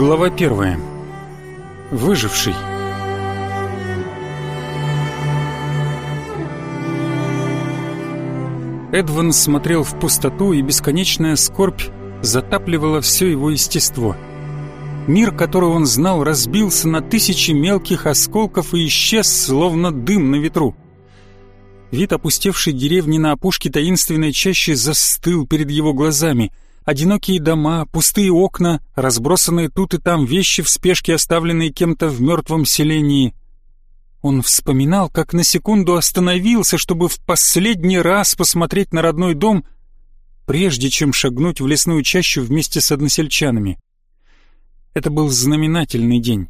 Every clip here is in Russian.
Глава первая. Выживший. Эдван смотрел в пустоту, и бесконечная скорбь затапливала все его естество. Мир, который он знал, разбился на тысячи мелких осколков и исчез, словно дым на ветру. Вид опустевшей деревни на опушке таинственной чащи застыл перед его глазами. Одинокие дома, пустые окна, разбросанные тут и там вещи в спешке, оставленные кем-то в мертвом селении. Он вспоминал, как на секунду остановился, чтобы в последний раз посмотреть на родной дом, прежде чем шагнуть в лесную чащу вместе с односельчанами. Это был знаменательный день.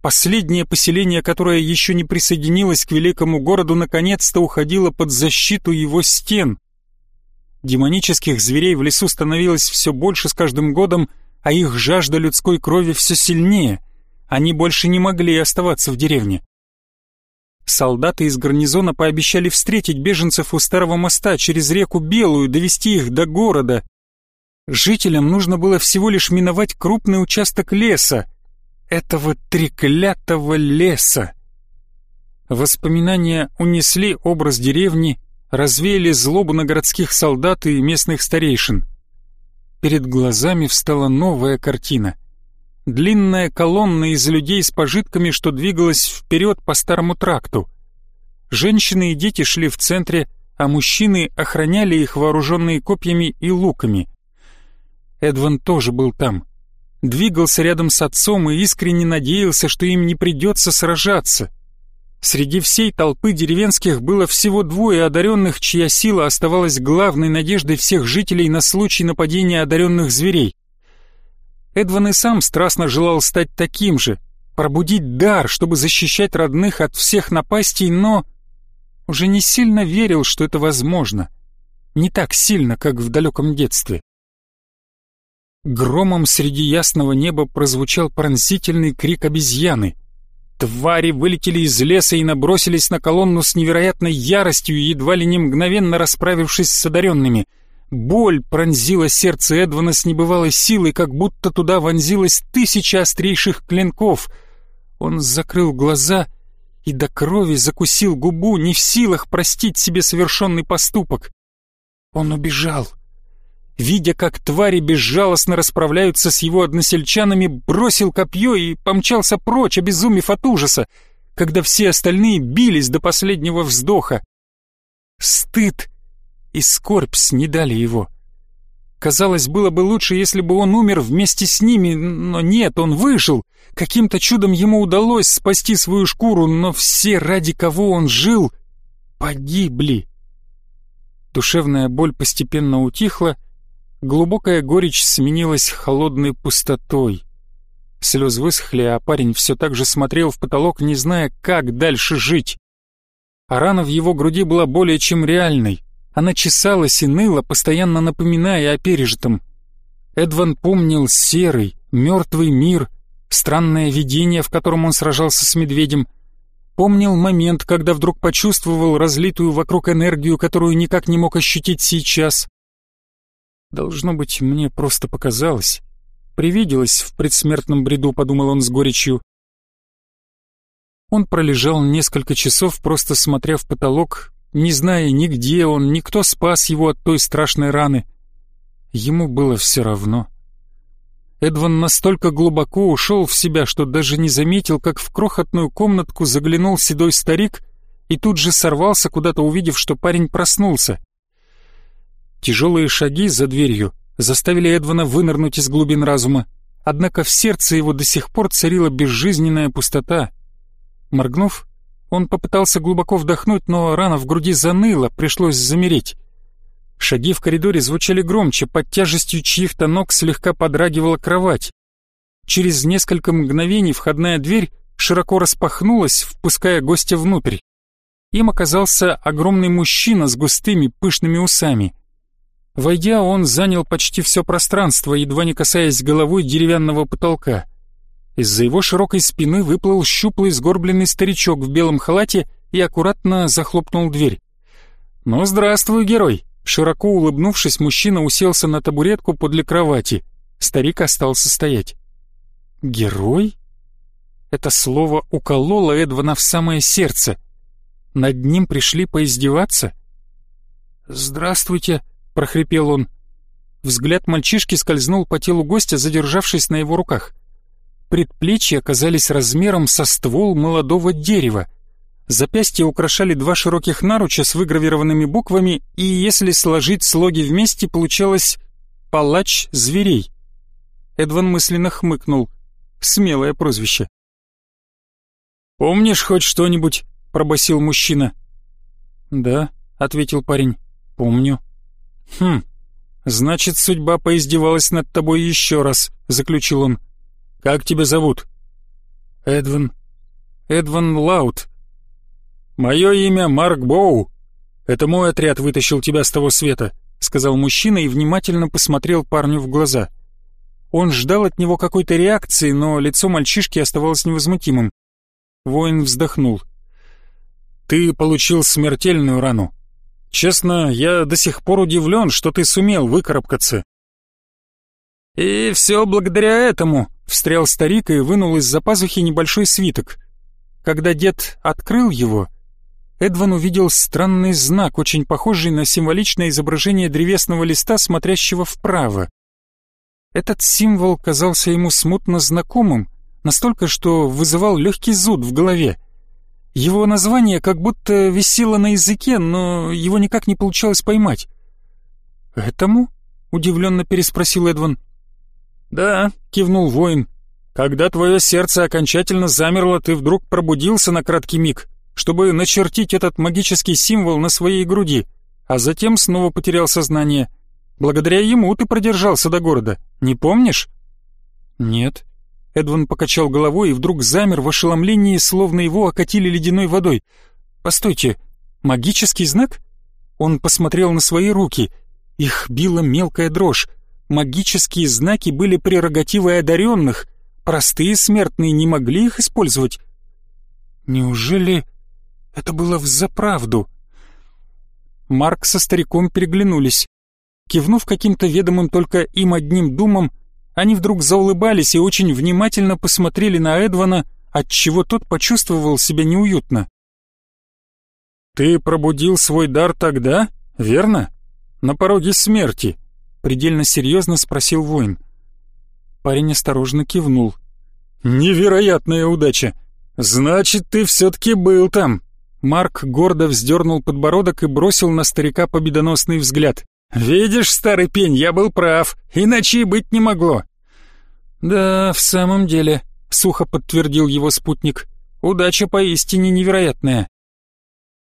Последнее поселение, которое еще не присоединилось к великому городу, наконец-то уходило под защиту его стен. Демонических зверей в лесу становилось все больше с каждым годом, а их жажда людской крови все сильнее. Они больше не могли оставаться в деревне. Солдаты из гарнизона пообещали встретить беженцев у старого моста через реку Белую, довести их до города. Жителям нужно было всего лишь миновать крупный участок леса, этого треклятого леса. Воспоминания унесли образ деревни, развеяли злобу на городских солдат и местных старейшин. Перед глазами встала новая картина — длинная колонна из людей с пожитками, что двигалась вперед по старому тракту. Женщины и дети шли в центре, а мужчины охраняли их вооруженные копьями и луками. Эдван тоже был там. Двигался рядом с отцом и искренне надеялся, что им не придется сражаться. Среди всей толпы деревенских было всего двое одаренных, чья сила оставалась главной надеждой всех жителей на случай нападения одаренных зверей. Эдван и сам страстно желал стать таким же, пробудить дар, чтобы защищать родных от всех напастей, но уже не сильно верил, что это возможно. Не так сильно, как в далеком детстве. Громом среди ясного неба прозвучал пронзительный крик обезьяны. Твари вылетели из леса и набросились на колонну с невероятной яростью, едва ли не мгновенно расправившись с одаренными — Боль пронзила сердце Эдвана с небывалой силой, как будто туда вонзилось тысяча острейших клинков. Он закрыл глаза и до крови закусил губу, не в силах простить себе совершенный поступок. Он убежал. Видя, как твари безжалостно расправляются с его односельчанами, бросил копье и помчался прочь, обезумев от ужаса, когда все остальные бились до последнего вздоха. Стыд и скорбь снедали его. Казалось, было бы лучше, если бы он умер вместе с ними, но нет, он выжил. Каким-то чудом ему удалось спасти свою шкуру, но все, ради кого он жил, погибли. Душевная боль постепенно утихла, глубокая горечь сменилась холодной пустотой. Слезы высохли, а парень все так же смотрел в потолок, не зная, как дальше жить. А рана в его груди была более чем реальной. Она чесалась и ныла, постоянно напоминая о пережитом. Эдван помнил серый, мертвый мир, странное видение, в котором он сражался с медведем. Помнил момент, когда вдруг почувствовал разлитую вокруг энергию, которую никак не мог ощутить сейчас. «Должно быть, мне просто показалось. Привиделось в предсмертном бреду», — подумал он с горечью. Он пролежал несколько часов, просто смотря в потолок, не зная ни где он, ни кто спас его от той страшной раны. Ему было все равно. Эдван настолько глубоко ушел в себя, что даже не заметил, как в крохотную комнатку заглянул седой старик и тут же сорвался куда-то, увидев, что парень проснулся. Тяжелые шаги за дверью заставили Эдвана вынырнуть из глубин разума, однако в сердце его до сих пор царила безжизненная пустота. Моргнув, он попытался глубоко вдохнуть, но рана в груди заныла, пришлось замереть. Шаги в коридоре звучали громче, под тяжестью чьих-то ног слегка подрагивала кровать. Через несколько мгновений входная дверь широко распахнулась, впуская гостя внутрь. Им оказался огромный мужчина с густыми пышными усами. Войдя, он занял почти все пространство, едва не касаясь головой деревянного потолка. Из-за его широкой спины выплыл щуплый сгорбленный старичок в белом халате и аккуратно захлопнул дверь. «Ну, здравствуй, герой!» Широко улыбнувшись, мужчина уселся на табуретку подле кровати. Старик остался стоять. Герой? Это слово укололо Эдвана в самое сердце. Над ним пришли поиздеваться? «Здравствуйте», — прохрипел он. Взгляд мальчишки скользнул по телу гостя, задержавшись на его руках. Предплечья оказались размером со ствол молодого дерева. Запястья украшали два широких наруча с выгравированными буквами, и если сложить слоги вместе, получалось «палач зверей». Эдван мысленно хмыкнул. Смелое прозвище. «Помнишь хоть что-нибудь?» — пробасил мужчина. «Да», — ответил парень, — «помню». «Хм, значит, судьба поиздевалась над тобой еще раз», — заключил он. «Как тебя зовут?» «Эдван». «Эдван Лаут». «Мое имя Марк Боу. Это мой отряд вытащил тебя с того света», — сказал мужчина и внимательно посмотрел парню в глаза. Он ждал от него какой-то реакции, но лицо мальчишки оставалось невозмутимым. Воин вздохнул. «Ты получил смертельную рану. Честно, я до сих пор удивлен, что ты сумел выкарабкаться». «И все благодаря этому», — встрял старик и вынул из-за пазухи небольшой свиток. Когда дед открыл его, Эдван увидел странный знак, очень похожий на символичное изображение древесного листа, смотрящего вправо. Этот символ казался ему смутно знакомым, настолько, что вызывал легкий зуд в голове. Его название как будто висело на языке, но его никак не получалось поймать. «Этому?» — удивленно переспросил Эдван. «Да», — кивнул воин. «Когда твое сердце окончательно замерло, ты вдруг пробудился на краткий миг, чтобы начертить этот магический символ на своей груди, а затем снова потерял сознание. Благодаря ему ты продержался до города, не помнишь?» «Нет», Эдван покачал головой и вдруг замер в ошеломлении, словно его окатили ледяной водой. «Постойте, магический знак?» Он посмотрел на свои руки. Их била мелкая дрожь. Магические знаки были прерогативой одаренных. Простые смертные не могли их использовать. Неужели это было взаправду? Марк со стариком переглянулись. Кивнув каким-то ведомым только им одним думам, они вдруг заулыбались и очень внимательно посмотрели на Эдвана, отчего тот почувствовал себя неуютно. «Ты пробудил свой дар тогда, верно? На пороге смерти?» — предельно серьезно спросил воин. Парень осторожно кивнул. «Невероятная удача! Значит, ты все-таки был там!» Марк гордо вздернул подбородок и бросил на старика победоносный взгляд. «Видишь, старый пень, я был прав, иначе и быть не могло». «Да, в самом деле», — сухо подтвердил его спутник, — «удача поистине невероятная».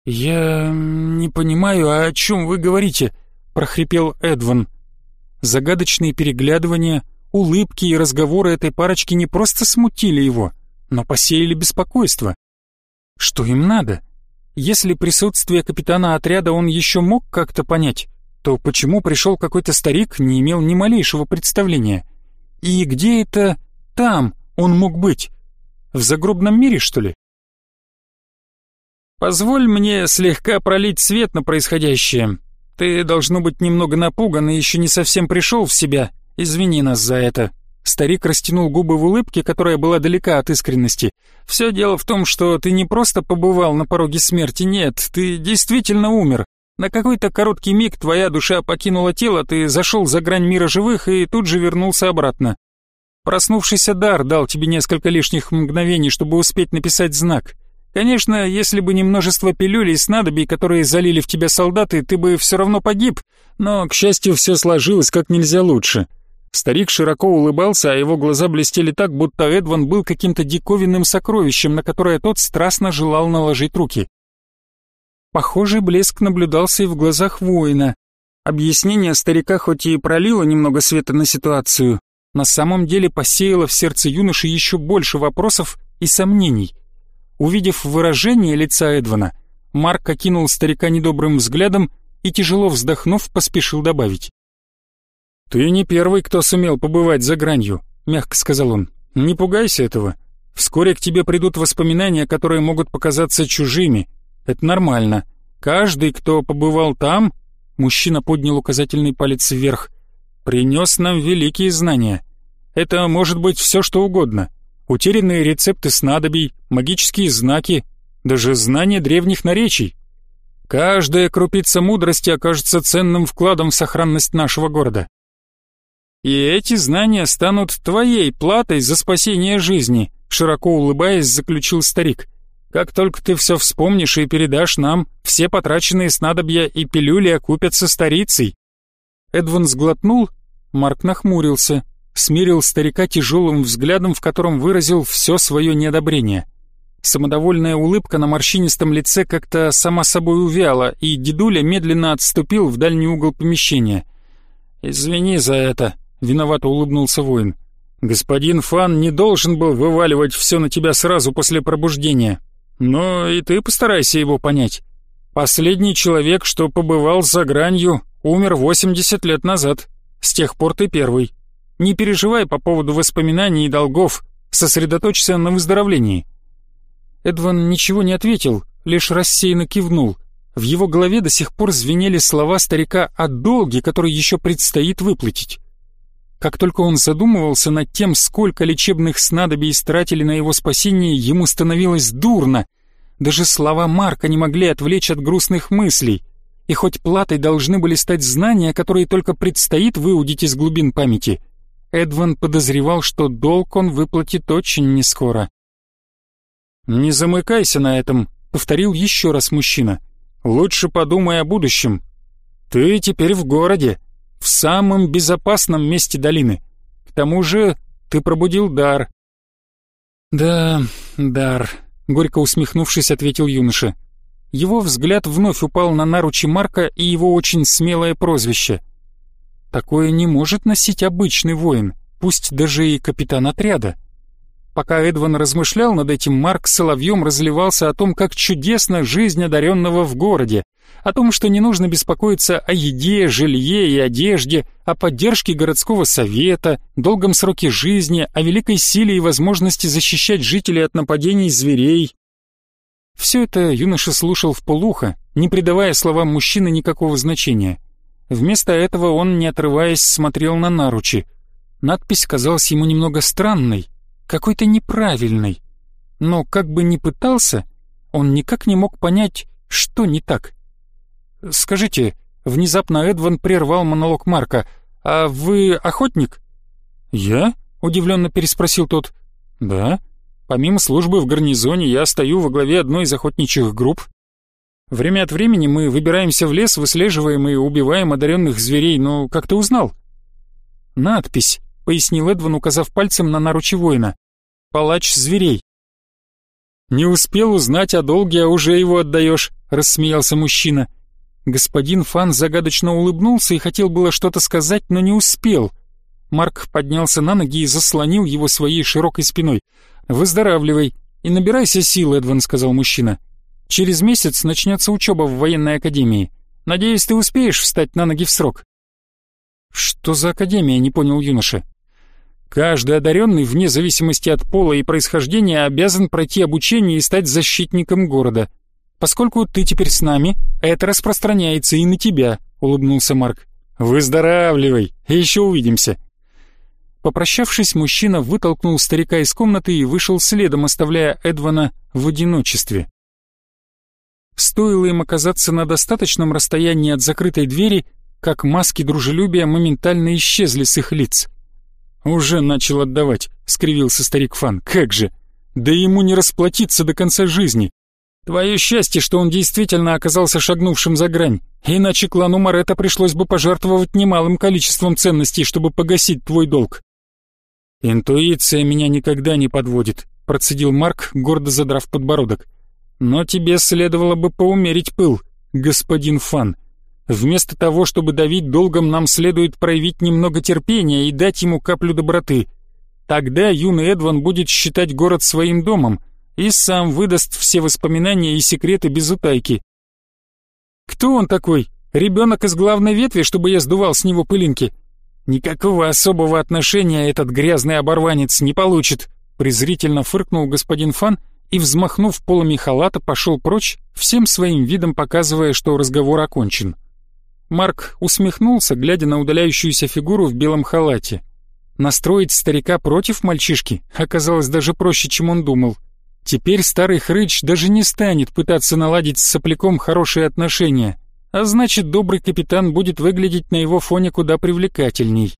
«Я не понимаю, о чем вы говорите», — прохрипел Эдван. Загадочные переглядывания, улыбки и разговоры этой парочки не просто смутили его, но посеяли беспокойство. Что им надо? Если присутствие капитана отряда он еще мог как-то понять, то почему пришел какой-то старик, не имел ни малейшего представления. И где это там он мог быть? В загробном мире, что ли? Позволь мне слегка пролить свет на происходящее. Ты, должно быть, немного напуган и еще не совсем пришел в себя. Извини нас за это. Старик растянул губы в улыбке, которая была далека от искренности. «Все дело в том, что ты не просто побывал на пороге смерти, нет, ты действительно умер. На какой-то короткий миг твоя душа покинула тело, ты зашел за грань мира живых и тут же вернулся обратно. Проснувшийся дар дал тебе несколько лишних мгновений, чтобы успеть написать знак. Конечно, если бы не множество пилюль и снадобий, которые залили в тебя солдаты, ты бы все равно погиб, но, к счастью, все сложилось как нельзя лучше. Старик широко улыбался, а его глаза блестели так, будто Эдван был каким-то диковинным сокровищем, на которое тот страстно желал наложить руки. Похожий блеск наблюдался и в глазах воина. Объяснение старика хоть и пролило немного света на ситуацию, на самом деле посеяло в сердце юноши еще больше вопросов и сомнений. Увидев выражение лица Эдвана, Марк окинул старика недобрым взглядом и, тяжело вздохнув, поспешил добавить. «Ты не первый, кто сумел побывать за гранью», — мягко сказал он. «Не пугайся этого. Вскоре к тебе придут воспоминания, которые могут показаться чужими, это нормально. Каждый, кто побывал там, мужчина поднял указательный палец вверх, принес нам великие знания. Это может быть все что угодно. Утерянные рецепты снадобий, магические знаки, даже знание древних наречий. Каждая крупица мудрости окажется ценным вкладом в сохранность нашего города. И эти знания станут твоей платой за спасение жизни, широко улыбаясь, заключил старик. Как только ты все вспомнишь и передашь нам, все потраченные снадобья и пилюли окупятся старицей. Эдван сглотнул, Марк нахмурился, смирил старика тяжелым взглядом, в котором выразил все свое неодобрение. Самодовольная улыбка на морщинистом лице как-то сама собой увяла, и дедуля медленно отступил в дальний угол помещения. «Извини за это», — виновато улыбнулся воин. «Господин Фан не должен был вываливать все на тебя сразу после пробуждения. Но и ты постарайся его понять. Последний человек, что побывал за гранью, умер 80 лет назад. С тех пор ты первый. Не переживай по поводу воспоминаний и долгов, сосредоточься на выздоровлении». Эдван ничего не ответил, лишь рассеянно кивнул. В его голове до сих пор звенели слова старика о долге, который еще предстоит выплатить. Как только он задумывался над тем, сколько лечебных снадобий истратили на его спасение, ему становилось дурно. Даже слова Марка не могли отвлечь от грустных мыслей. И хоть платой должны были стать знания, которые только предстоит выудить из глубин памяти, Эдван подозревал, что долг он выплатит очень нескоро. «Не замыкайся на этом», — повторил еще раз мужчина. «Лучше подумай о будущем. Ты теперь в городе, в самом безопасном месте долины. К тому же ты пробудил дар». «Да, дар», — горько усмехнувшись, ответил юноша. Его взгляд вновь упал на наручи Марка и его очень смелое прозвище. «Такое не может носить обычный воин, пусть даже и капитан отряда». Пока Эдван размышлял над этим, Марк соловьем разливался о том, как чудесна жизнь одаренного в городе, о том, что не нужно беспокоиться о еде, жилье и одежде, о поддержке городского совета, долгом сроке жизни, о великой силе и возможности защищать жителей от нападений зверей. Все это юноша слушал в полухо, не придавая словам мужчины никакого значения. Вместо этого он, не отрываясь, смотрел на наручи. Надпись казалась ему немного странной, какой-то неправильной. Но как бы ни пытался, он никак не мог понять, что не так. «Скажите», — внезапно Эдван прервал монолог Марка, «а вы охотник?» «Я?» — удивленно переспросил тот. «Да. Помимо службы в гарнизоне, я стою во главе одной из охотничьих групп. Время от времени мы выбираемся в лес, выслеживаем и убиваем одаренных зверей, но как ты узнал?» «Надпись», — пояснил Эдван, указав пальцем на наручи воина. «Палач зверей». «Не успел узнать о долге, а уже его отдаешь», — рассмеялся мужчина. Господин Фан загадочно улыбнулся и хотел было что-то сказать, но не успел. Марк поднялся на ноги и заслонил его своей широкой спиной. «Выздоравливай и набирайся сил, Эдван», — сказал мужчина. «Через месяц начнется учеба в военной академии. Надеюсь, ты успеешь встать на ноги в срок». «Что за академия?» — не понял юноша. Каждый одаренный, вне зависимости от пола и происхождения, обязан пройти обучение и стать защитником города. Поскольку ты теперь с нами, это распространяется и на тебя», — улыбнулся Марк. «Выздоравливай, еще увидимся». Попрощавшись, мужчина вытолкнул старика из комнаты и вышел следом, оставляя Эдвана в одиночестве. Стоило им оказаться на достаточном расстоянии от закрытой двери, как маски дружелюбия моментально исчезли с их лиц. «Уже начал отдавать», — скривился старик Фан. «Как же! Да ему не расплатиться до конца жизни! Твое счастье, что он действительно оказался шагнувшим за грань, иначе клану Марета пришлось бы пожертвовать немалым количеством ценностей, чтобы погасить твой долг». «Интуиция меня никогда не подводит», — процедил Марк, гордо задрав подбородок. «Но тебе следовало бы поумерить пыл, господин Фан. Вместо того, чтобы давить долгом, нам следует проявить немного терпения и дать ему каплю доброты. Тогда юный Эдван будет считать город своим домом и сам выдаст все воспоминания и секреты без утайки. Кто он такой? Ребенок из главной ветви, чтобы я сдувал с него пылинки? Никакого особого отношения этот грязный оборванец не получит, презрительно фыркнул господин Фан и, взмахнув полами халата, пошел прочь, всем своим видом показывая, что разговор окончен. Марк усмехнулся, глядя на удаляющуюся фигуру в белом халате. Настроить старика против мальчишки оказалось даже проще, чем он думал. Теперь старый хрыч даже не станет пытаться наладить с сопляком хорошие отношения, а значит, добрый капитан будет выглядеть на его фоне куда привлекательней.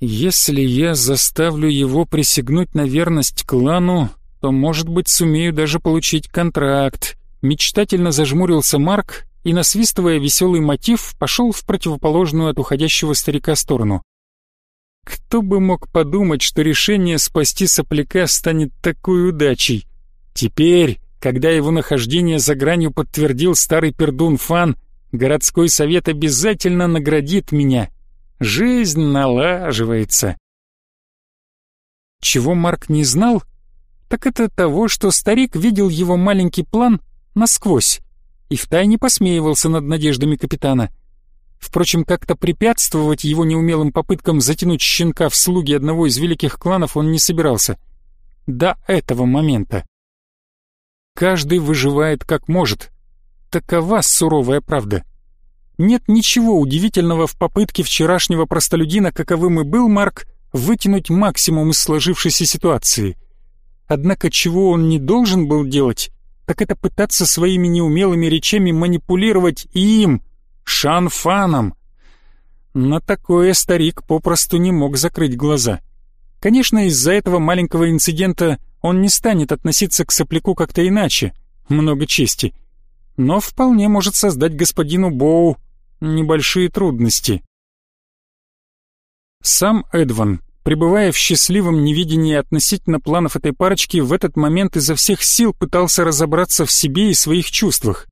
Если я заставлю его присягнуть на верность клану, то, может быть, сумею даже получить контракт. Мечтательно зажмурился Марк и, насвистывая веселый мотив, пошел в противоположную от уходящего старика сторону. Кто бы мог подумать, что решение спасти сопляка станет такой удачей? Теперь, когда его нахождение за гранью подтвердил старый пердун Фан, городской совет обязательно наградит меня. Жизнь налаживается. Чего Марк не знал, так это того, что старик видел его маленький план насквозь и втайне посмеивался над надеждами капитана — Впрочем, как-то препятствовать его неумелым попыткам затянуть щенка в слуги одного из великих кланов он не собирался. До этого момента. Каждый выживает как может. Такова суровая правда. Нет ничего удивительного в попытке вчерашнего простолюдина, каковым и был Марк, вытянуть максимум из сложившейся ситуации. Однако чего он не должен был делать, так это пытаться своими неумелыми речами манипулировать им — Шанфаном. На такое старик попросту не мог закрыть глаза. Конечно, из-за этого маленького инцидента он не станет относиться к сопляку как-то иначе, много чести, но вполне может создать господину Боу небольшие трудности. Сам Эдван, пребывая в счастливом невидении относительно планов этой парочки, в этот момент изо всех сил пытался разобраться в себе и своих чувствах.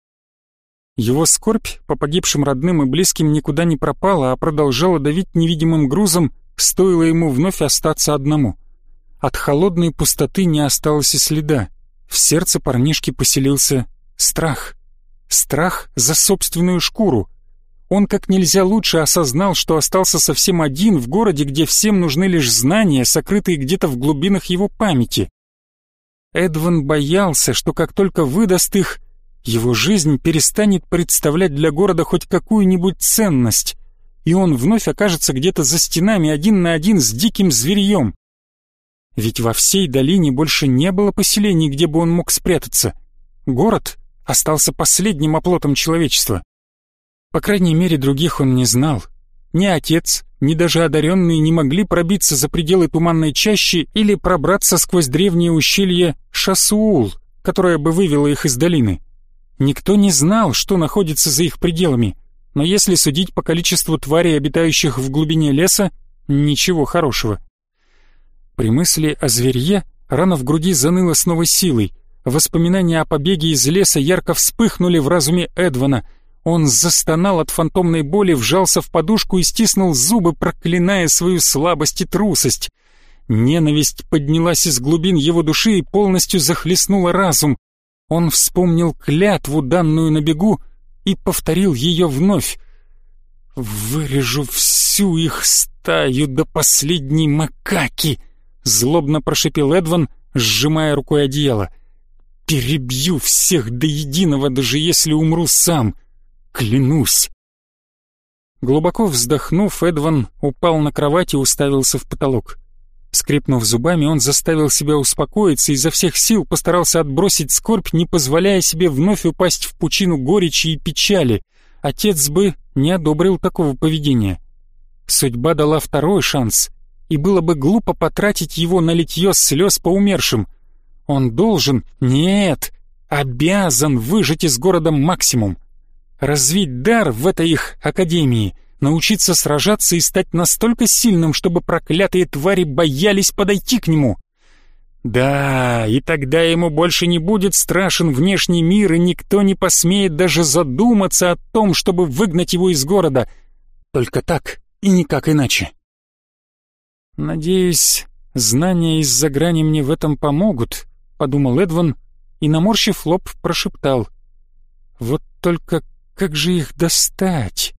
Его скорбь по погибшим родным и близким никуда не пропала, а продолжала давить невидимым грузом, стоило ему вновь остаться одному. От холодной пустоты не осталось и следа. В сердце парнишки поселился страх. Страх за собственную шкуру. Он как нельзя лучше осознал, что остался совсем один в городе, где всем нужны лишь знания, сокрытые где-то в глубинах его памяти. Эдван боялся, что как только выдаст их, его жизнь перестанет представлять для города хоть какую-нибудь ценность, и он вновь окажется где-то за стенами один на один с диким зверьем. Ведь во всей долине больше не было поселений, где бы он мог спрятаться. Город остался последним оплотом человечества. По крайней мере, других он не знал. Ни отец, ни даже одаренные не могли пробиться за пределы туманной чащи или пробраться сквозь древнее ущелье Шасуул, которое бы вывело их из долины. Никто не знал, что находится за их пределами, но если судить по количеству тварей, обитающих в глубине леса, ничего хорошего. При мысли о зверье рана в груди заныла с новой силой. Воспоминания о побеге из леса ярко вспыхнули в разуме Эдвана. Он застонал от фантомной боли, вжался в подушку и стиснул зубы, проклиная свою слабость и трусость. Ненависть поднялась из глубин его души и полностью захлестнула разум. Он вспомнил клятву, данную на бегу, и повторил ее вновь. «Вырежу всю их стаю до последней макаки!» — злобно прошипел Эдван, сжимая рукой одеяло. «Перебью всех до единого, даже если умру сам! Клянусь!» Глубоко вздохнув, Эдван упал на кровать и уставился в потолок. Скрипнув зубами, он заставил себя успокоиться и изо всех сил постарался отбросить скорбь, не позволяя себе вновь упасть в пучину горечи и печали. Отец бы не одобрил такого поведения. Судьба дала второй шанс, и было бы глупо потратить его на литье слез по умершим. Он должен, нет, обязан выжать из города максимум. Развить дар в этой их академии — научиться сражаться и стать настолько сильным, чтобы проклятые твари боялись подойти к нему. Да, и тогда ему больше не будет страшен внешний мир, и никто не посмеет даже задуматься о том, чтобы выгнать его из города. Только так и никак иначе. «Надеюсь, знания из-за грани мне в этом помогут», — подумал Эдван и, наморщив лоб, прошептал. «Вот только как же их достать?»